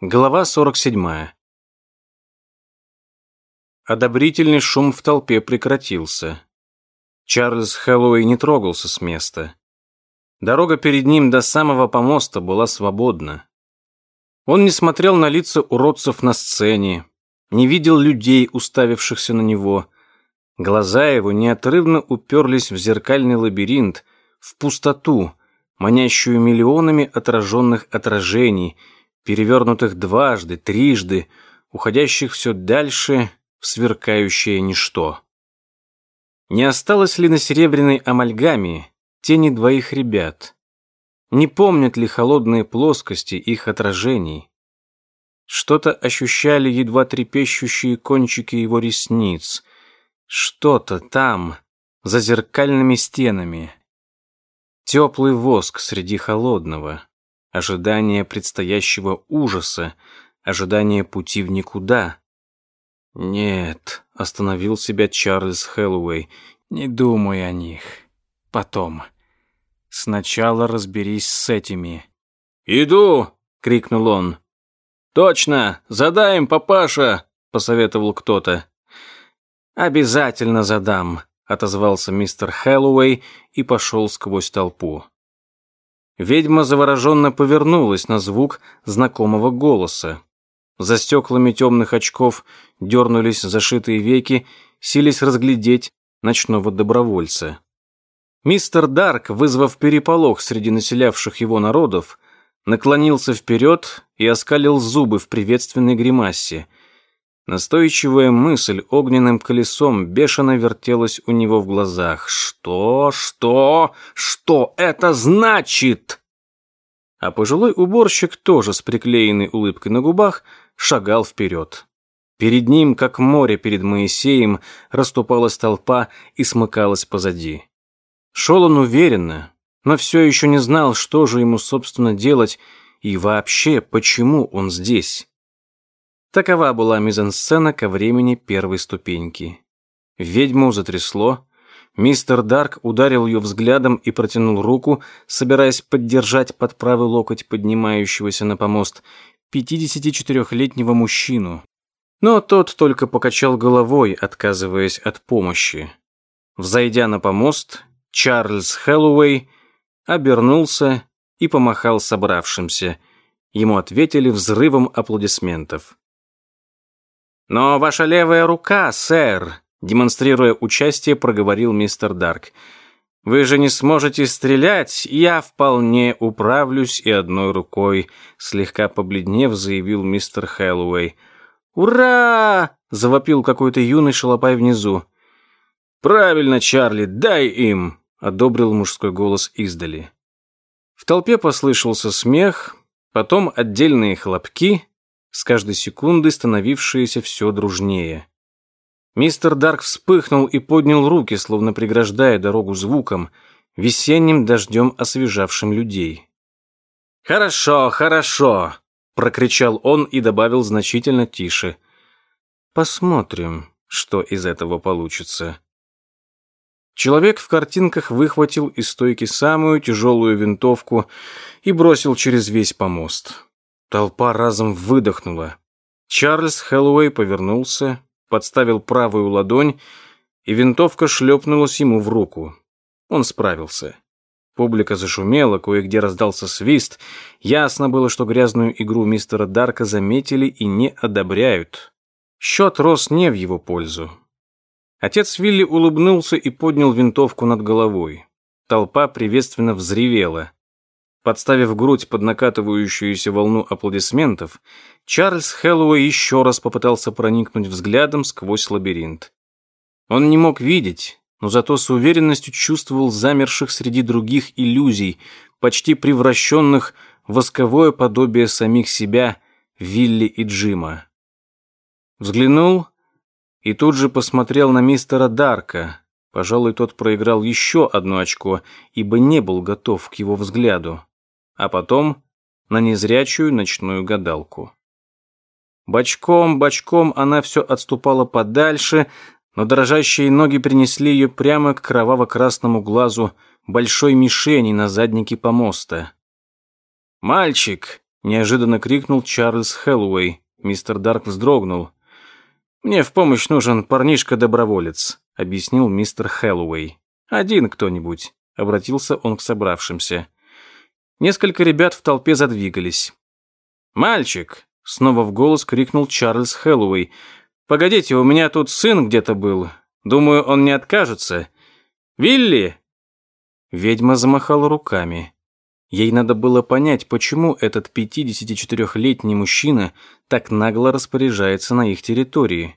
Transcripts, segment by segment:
Глава 47. Одобрительный шум в толпе прекратился. Чарльз Хэллоуэй не трогался с места. Дорога перед ним до самого помоста была свободна. Он не смотрел на лица уродцев на сцене, не видел людей, уставившихся на него. Глаза его неотрывно уперлись в зеркальный лабиринт, в пустоту, манящую миллионами отраженных отражений — перевернутых дважды, трижды, уходящих все дальше в сверкающее ничто. Не осталось ли на серебряной амальгаме тени двоих ребят? Не помнят ли холодные плоскости их отражений? Что-то ощущали едва трепещущие кончики его ресниц. Что-то там, за зеркальными стенами. Теплый воск среди холодного ожидание предстоящего ужаса, ожидание пути в никуда. «Нет», — остановил себя Чарльз Хэллоуэй, — «не думай о них. Потом. Сначала разберись с этими». «Иду!» — крикнул он. «Точно! Задай им, папаша!» — посоветовал кто-то. «Обязательно задам», — отозвался мистер Хэллоуэй и пошел сквозь толпу. Ведьма завороженно повернулась на звук знакомого голоса. За стеклами темных очков дернулись зашитые веки, сились разглядеть ночного добровольца. Мистер Дарк, вызвав переполох среди населявших его народов, наклонился вперед и оскалил зубы в приветственной гримасе – Настойчивая мысль огненным колесом бешено вертелась у него в глазах. «Что? Что? Что это значит?» А пожилой уборщик, тоже с приклеенной улыбкой на губах, шагал вперед. Перед ним, как море перед Моисеем, расступалась толпа и смыкалась позади. Шел он уверенно, но все еще не знал, что же ему, собственно, делать и вообще, почему он здесь. Такова была мизансцена ко времени первой ступеньки. Ведьму затрясло. Мистер Дарк ударил ее взглядом и протянул руку, собираясь поддержать под правый локоть поднимающегося на помост 54-летнего мужчину. Но тот только покачал головой, отказываясь от помощи. Взойдя на помост, Чарльз Хэллоуэй обернулся и помахал собравшимся. Ему ответили взрывом аплодисментов. «Но ваша левая рука, сэр», демонстрируя участие, проговорил мистер Дарк. «Вы же не сможете стрелять, я вполне управлюсь и одной рукой», слегка побледнев, заявил мистер Хэллоуэй. «Ура!» — завопил какой-то юный шалопай внизу. «Правильно, Чарли, дай им!» — одобрил мужской голос издали. В толпе послышался смех, потом отдельные хлопки, с каждой секундой становившееся все дружнее. Мистер Дарк вспыхнул и поднял руки, словно преграждая дорогу звуком, весенним дождем освежавшим людей. «Хорошо, хорошо!» — прокричал он и добавил значительно тише. «Посмотрим, что из этого получится». Человек в картинках выхватил из стойки самую тяжелую винтовку и бросил через весь помост. Толпа разом выдохнула. Чарльз Хэллоуэй повернулся, подставил правую ладонь, и винтовка шлепнулась ему в руку. Он справился. Публика зашумела, кое-где раздался свист. Ясно было, что грязную игру мистера Дарка заметили и не одобряют. Счет рос не в его пользу. Отец Вилли улыбнулся и поднял винтовку над головой. Толпа приветственно взревела. Подставив грудь под накатывающуюся волну аплодисментов, Чарльз Хэллоуэй еще раз попытался проникнуть взглядом сквозь лабиринт. Он не мог видеть, но зато с уверенностью чувствовал замерших среди других иллюзий, почти превращенных в восковое подобие самих себя Вилли и Джима. Взглянул и тут же посмотрел на мистера Дарка. Пожалуй, тот проиграл еще одно очко, ибо не был готов к его взгляду а потом на незрячую ночную гадалку. Бочком-бочком она все отступала подальше, но дрожащие ноги принесли ее прямо к кроваво-красному глазу большой мишени на заднике помоста. «Мальчик!» — неожиданно крикнул Чарльз Хэллоуэй. Мистер Дарк вздрогнул. «Мне в помощь нужен парнишка-доброволец», — объяснил мистер Хэллоуэй. «Один кто-нибудь», — обратился он к собравшимся. Несколько ребят в толпе задвигались. «Мальчик!» — снова в голос крикнул Чарльз Хэллоуэй. «Погодите, у меня тут сын где-то был. Думаю, он не откажется. Вилли!» Ведьма замахала руками. Ей надо было понять, почему этот 54-летний мужчина так нагло распоряжается на их территории.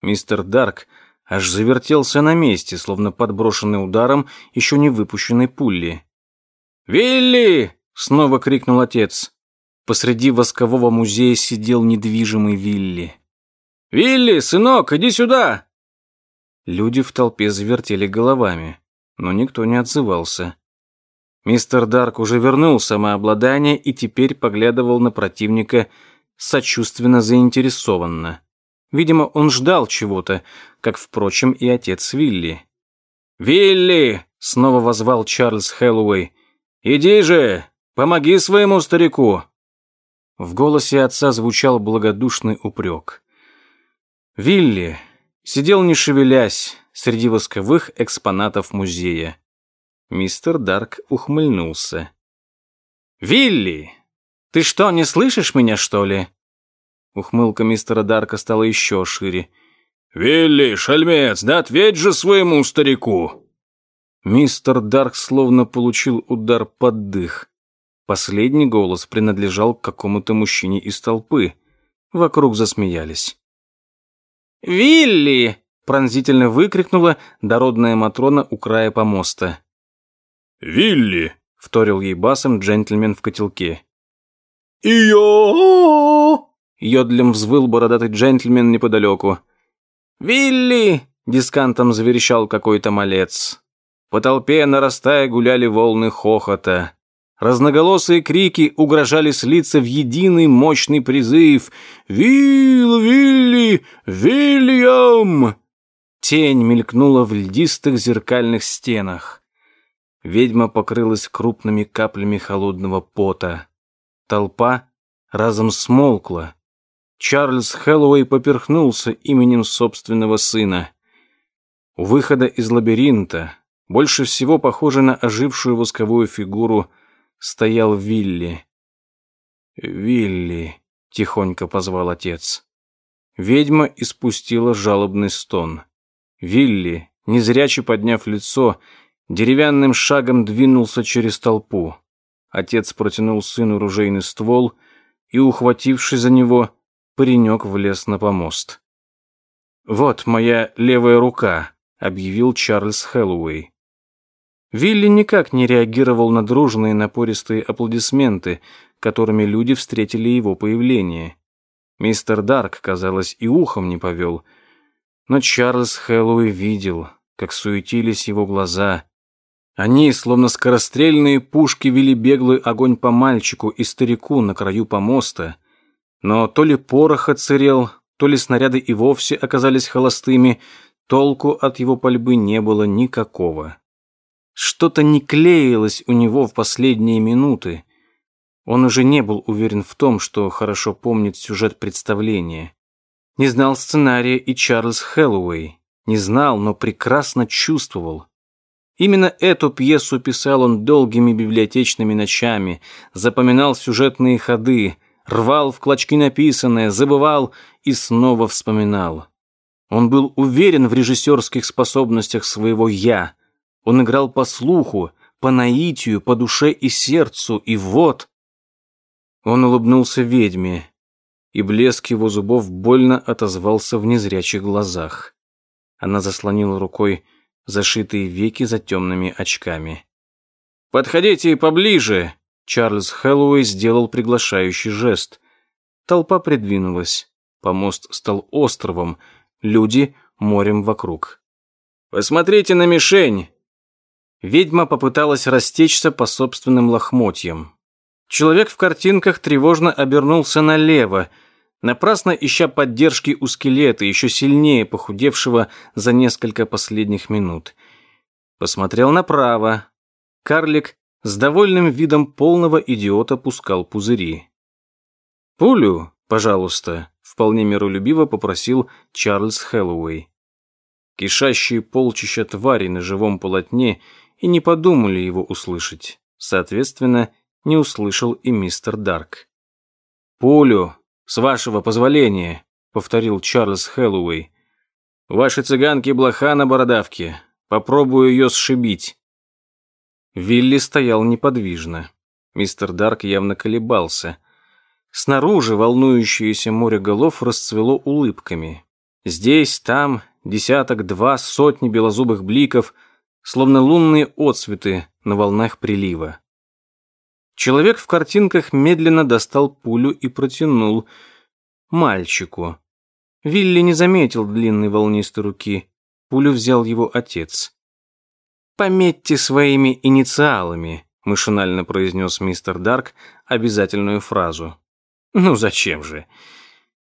Мистер Дарк аж завертелся на месте, словно подброшенный ударом еще не выпущенной пули. «Вилли!» — снова крикнул отец. Посреди воскового музея сидел недвижимый Вилли. «Вилли, сынок, иди сюда!» Люди в толпе завертели головами, но никто не отзывался. Мистер Дарк уже вернул самообладание и теперь поглядывал на противника сочувственно заинтересованно. Видимо, он ждал чего-то, как, впрочем, и отец Вилли. «Вилли!» — снова возвал Чарльз Хэллоуэй. «Иди же! Помоги своему старику!» В голосе отца звучал благодушный упрек. Вилли сидел не шевелясь среди восковых экспонатов музея. Мистер Дарк ухмыльнулся. «Вилли, ты что, не слышишь меня, что ли?» Ухмылка мистера Дарка стала еще шире. «Вилли, шальмец, да ответь же своему старику!» Мистер Дарк словно получил удар под дых. Последний голос принадлежал к какому-то мужчине из толпы. Вокруг засмеялись. «Вилли!» — пронзительно выкрикнула дородная Матрона у края помоста. «Вилли!» — вторил ей басом джентльмен в котелке. «Ио!» — йодлем взвыл бородатый джентльмен неподалеку. «Вилли!» — дискантом заверещал какой-то малец. По толпе, нарастая, гуляли волны хохота. Разноголосые крики угрожали слиться в единый мощный призыв «Вилл, Вилли, Вильям!» Тень мелькнула в льдистых зеркальных стенах. Ведьма покрылась крупными каплями холодного пота. Толпа разом смолкла. Чарльз Хэллоуэй поперхнулся именем собственного сына. У выхода из лабиринта больше всего похоже на ожившую восковую фигуру, стоял Вилли. «Вилли», — тихонько позвал отец. Ведьма испустила жалобный стон. Вилли, незряче подняв лицо, деревянным шагом двинулся через толпу. Отец протянул сыну ружейный ствол и, ухватившись за него, паренек влез на помост. «Вот моя левая рука», — объявил Чарльз Хэллоуэй. Вилли никак не реагировал на дружные напористые аплодисменты, которыми люди встретили его появление. Мистер Дарк, казалось, и ухом не повел. Но Чарльз Хэллоуэй видел, как суетились его глаза. Они, словно скорострельные пушки, вели беглый огонь по мальчику и старику на краю помоста. Но то ли порох отсырел, то ли снаряды и вовсе оказались холостыми, толку от его пальбы не было никакого. Что-то не клеилось у него в последние минуты. Он уже не был уверен в том, что хорошо помнит сюжет представления. Не знал сценария и Чарльз Хэллоуэй. Не знал, но прекрасно чувствовал. Именно эту пьесу писал он долгими библиотечными ночами, запоминал сюжетные ходы, рвал в клочки написанное, забывал и снова вспоминал. Он был уверен в режиссерских способностях своего «я», он играл по слуху, по наитию, по душе и сердцу, и вот... Он улыбнулся ведьме, и блеск его зубов больно отозвался в незрячих глазах. Она заслонила рукой зашитые веки за темными очками. «Подходите поближе!» Чарльз Хэллоуэй сделал приглашающий жест. Толпа придвинулась. Помост стал островом, люди — морем вокруг. «Посмотрите на мишень! Ведьма попыталась растечься по собственным лохмотьям. Человек в картинках тревожно обернулся налево, напрасно ища поддержки у скелета, еще сильнее похудевшего за несколько последних минут. Посмотрел направо. Карлик с довольным видом полного идиота пускал пузыри. «Пулю, пожалуйста», — вполне миролюбиво попросил Чарльз Хэллоуэй. Кишащие полчища тварей на живом полотне и не подумали его услышать. Соответственно, не услышал и мистер Дарк. «Пулю, с вашего позволения», — повторил Чарльз Хэллоуэй. «Ваши цыганки блоха на бородавке. Попробую ее сшибить». Вилли стоял неподвижно. Мистер Дарк явно колебался. Снаружи волнующееся море голов расцвело улыбками. Здесь, там, десяток-два, сотни белозубых бликов, словно лунные отсветы на волнах прилива. Человек в картинках медленно достал пулю и протянул мальчику. Вилли не заметил длинной волнистой руки. Пулю взял его отец. «Пометьте своими инициалами», — машинально произнес мистер Дарк обязательную фразу. «Ну зачем же?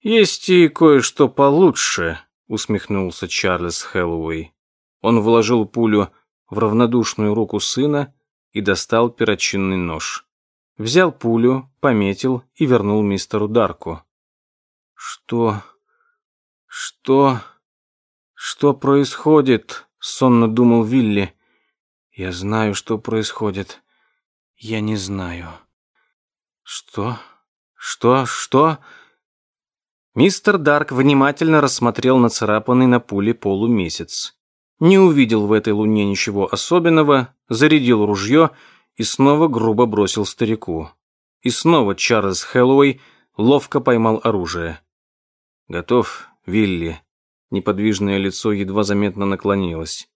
Есть и кое-что получше», — усмехнулся Чарльз Хэллоуэй. Он вложил пулю в равнодушную руку сына и достал перочинный нож. Взял пулю, пометил и вернул мистеру Дарку. «Что? Что? Что происходит?» — сонно думал Вилли. «Я знаю, что происходит. Я не знаю». «Что? Что? Что?» Мистер Дарк внимательно рассмотрел нацарапанный на пуле полумесяц. Не увидел в этой луне ничего особенного, зарядил ружье и снова грубо бросил старику. И снова Чарльз Хэллоуэй ловко поймал оружие. «Готов, Вилли?» Неподвижное лицо едва заметно наклонилось.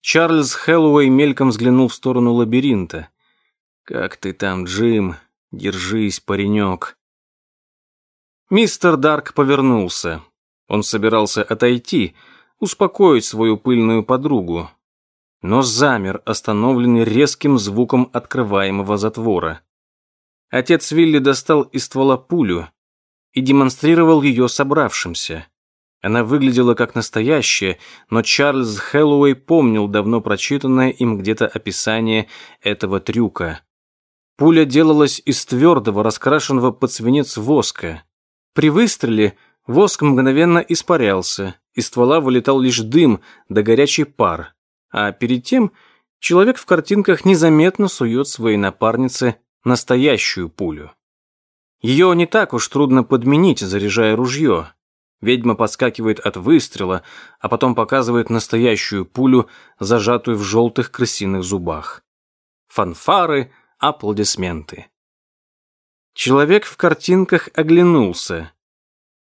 Чарльз Хэллоуэй мельком взглянул в сторону лабиринта. «Как ты там, Джим? Держись, паренек!» Мистер Дарк повернулся. Он собирался отойти, успокоить свою пыльную подругу, но замер, остановленный резким звуком открываемого затвора. Отец Вилли достал из ствола пулю и демонстрировал ее собравшимся. Она выглядела как настоящая, но Чарльз Хэллоуэй помнил давно прочитанное им где-то описание этого трюка. Пуля делалась из твердого, раскрашенного под свинец воска. При выстреле воск мгновенно испарялся, из ствола вылетал лишь дым да горячий пар а перед тем человек в картинках незаметно сует своей напарнице настоящую пулю. Ее не так уж трудно подменить, заряжая ружье. Ведьма подскакивает от выстрела, а потом показывает настоящую пулю, зажатую в желтых крысиных зубах. Фанфары, аплодисменты. Человек в картинках оглянулся.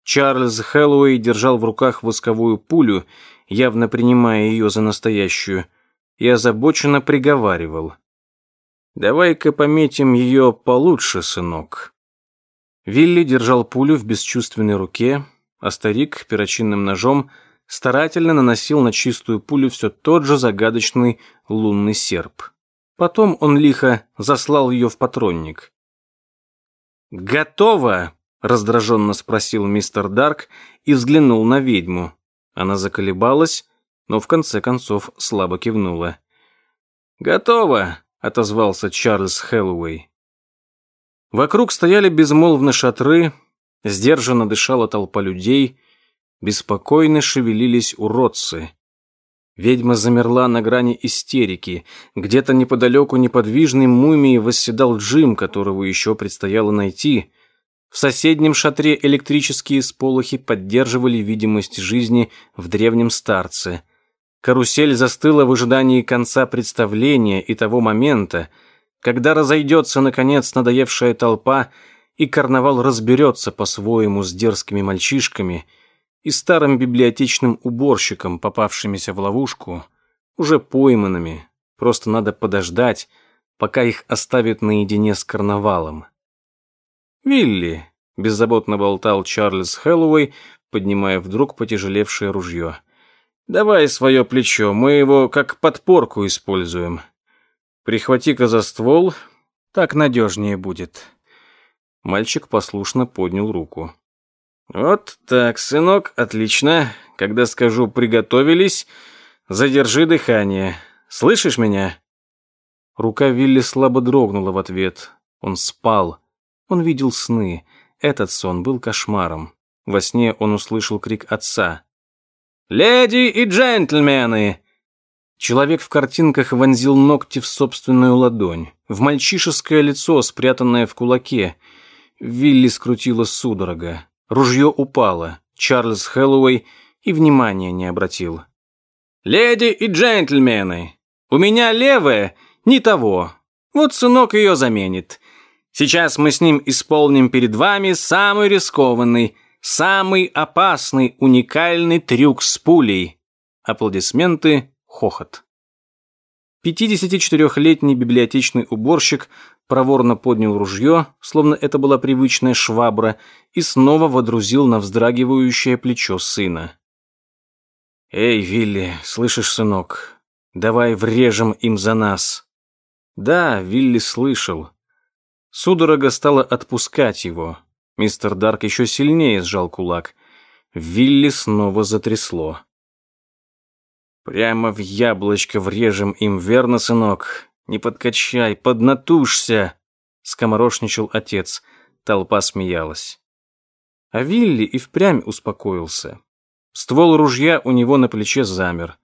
Чарльз Хэллоуэй держал в руках восковую пулю явно принимая ее за настоящую, и озабоченно приговаривал. «Давай-ка пометим ее получше, сынок». Вилли держал пулю в бесчувственной руке, а старик перочинным ножом старательно наносил на чистую пулю все тот же загадочный лунный серп. Потом он лихо заслал ее в патронник. «Готово?» — раздраженно спросил мистер Дарк и взглянул на ведьму. Она заколебалась, но в конце концов слабо кивнула. «Готово!» — отозвался Чарльз Хэллоуэй. Вокруг стояли безмолвно шатры, сдержанно дышала толпа людей, беспокойно шевелились уродцы. Ведьма замерла на грани истерики. Где-то неподалеку неподвижной мумией восседал Джим, которого еще предстояло найти — в соседнем шатре электрические сполохи поддерживали видимость жизни в древнем старце. Карусель застыла в ожидании конца представления и того момента, когда разойдется, наконец, надоевшая толпа, и карнавал разберется по-своему с дерзкими мальчишками и старым библиотечным уборщиком, попавшимися в ловушку, уже пойманными. Просто надо подождать, пока их оставят наедине с карнавалом. «Вилли», — беззаботно болтал Чарльз Хэллоуэй, поднимая вдруг потяжелевшее ружье. «Давай свое плечо, мы его как подпорку используем. Прихвати-ка за ствол, так надежнее будет». Мальчик послушно поднял руку. «Вот так, сынок, отлично. Когда скажу «приготовились», задержи дыхание. Слышишь меня?» Рука Вилли слабо дрогнула в ответ. Он спал. Он видел сны. этот сон был кошмаром. Во сне он услышал крик отца. «Леди и джентльмены!» Человек в картинках вонзил ногти в собственную ладонь, в мальчишеское лицо, спрятанное в кулаке. Вилли скрутила судорога. Ружье упало. Чарльз Хэллоуэй и внимания не обратил. «Леди и джентльмены, у меня левая не того. Вот сынок ее заменит. Сейчас мы с ним исполним перед вами самый рискованный, самый опасный, уникальный трюк с пулей». Аплодисменты, хохот. 54-летний библиотечный уборщик проворно поднял ружье, словно это была привычная швабра, и снова водрузил на вздрагивающее плечо сына. «Эй, Вилли, слышишь, сынок, давай врежем им за нас». Да, Вилли слышал. Судорога стала отпускать его. Мистер Дарк еще сильнее сжал кулак. Вилли снова затрясло. «Прямо в яблочко врежем им, верно, сынок? Не подкачай, поднатужься!» Скоморошничал отец. Толпа смеялась. А Вилли и впрямь успокоился. Ствол ружья у него на плече замер.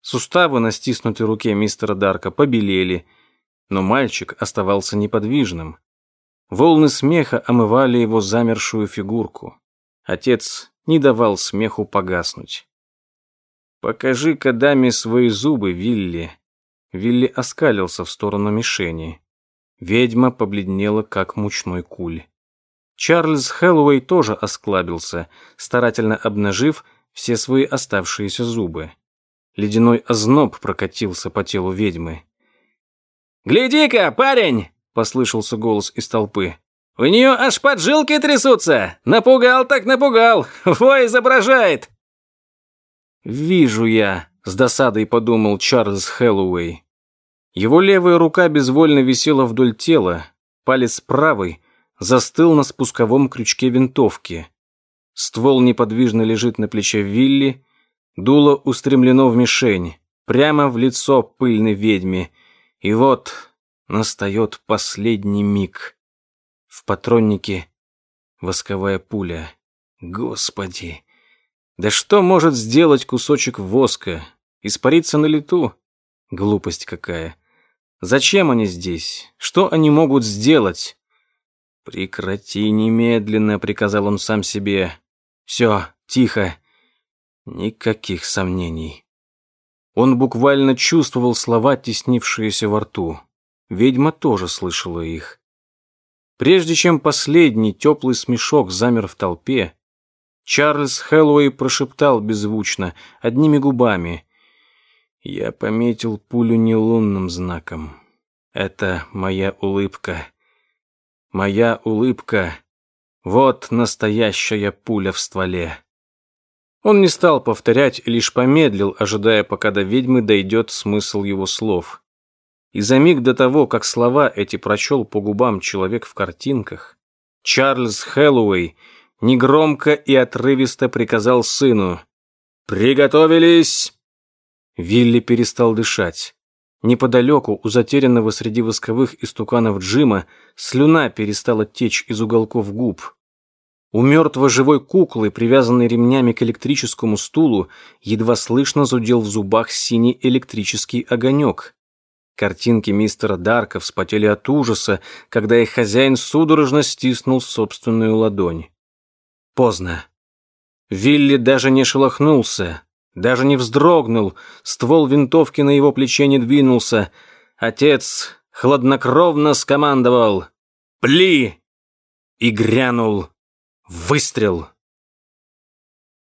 Суставы на стиснутой руке мистера Дарка побелели, но мальчик оставался неподвижным. Волны смеха омывали его замершую фигурку. Отец не давал смеху погаснуть. «Покажи-ка даме свои зубы, Вилли». Вилли оскалился в сторону мишени. Ведьма побледнела, как мучной куль. Чарльз Хэллоуэй тоже осклабился, старательно обнажив все свои оставшиеся зубы. Ледяной озноб прокатился по телу ведьмы. «Гляди-ка, парень!» — послышался голос из толпы. «У нее аж поджилки трясутся! Напугал так напугал! Во, изображает!» «Вижу я», — с досадой подумал Чарльз Хэллоуэй. Его левая рука безвольно висела вдоль тела, палец правый застыл на спусковом крючке винтовки. Ствол неподвижно лежит на плече Вилли, дуло устремлено в мишень, прямо в лицо пыльной ведьме. И вот настает последний миг. В патроннике восковая пуля. Господи! Да что может сделать кусочек воска? Испариться на лету? Глупость какая. Зачем они здесь? Что они могут сделать? «Прекрати немедленно», — приказал он сам себе. «Все, тихо. Никаких сомнений». Он буквально чувствовал слова, теснившиеся во рту. Ведьма тоже слышала их. Прежде чем последний теплый смешок замер в толпе, Чарльз Хэллоуэй прошептал беззвучно, одними губами. «Я пометил пулю не лунным знаком. Это моя улыбка. Моя улыбка — вот настоящая пуля в стволе». Он не стал повторять, лишь помедлил, ожидая, пока до ведьмы дойдет смысл его слов. И за миг до того, как слова эти прочел по губам человек в картинках, Чарльз Хэллоуэй негромко и отрывисто приказал сыну «Приготовились!» Вилли перестал дышать. Неподалеку, у затерянного среди восковых истуканов Джима, слюна перестала течь из уголков губ. У мертвой живой куклы, привязанной ремнями к электрическому стулу, едва слышно зудел в зубах синий электрический огонек. Картинки мистера Дарка вспотели от ужаса, когда их хозяин судорожно стиснул собственную ладонь. Поздно. Вилли даже не шелохнулся, даже не вздрогнул, ствол винтовки на его плече не двинулся. Отец хладнокровно скомандовал «Пли!» и грянул выстрел.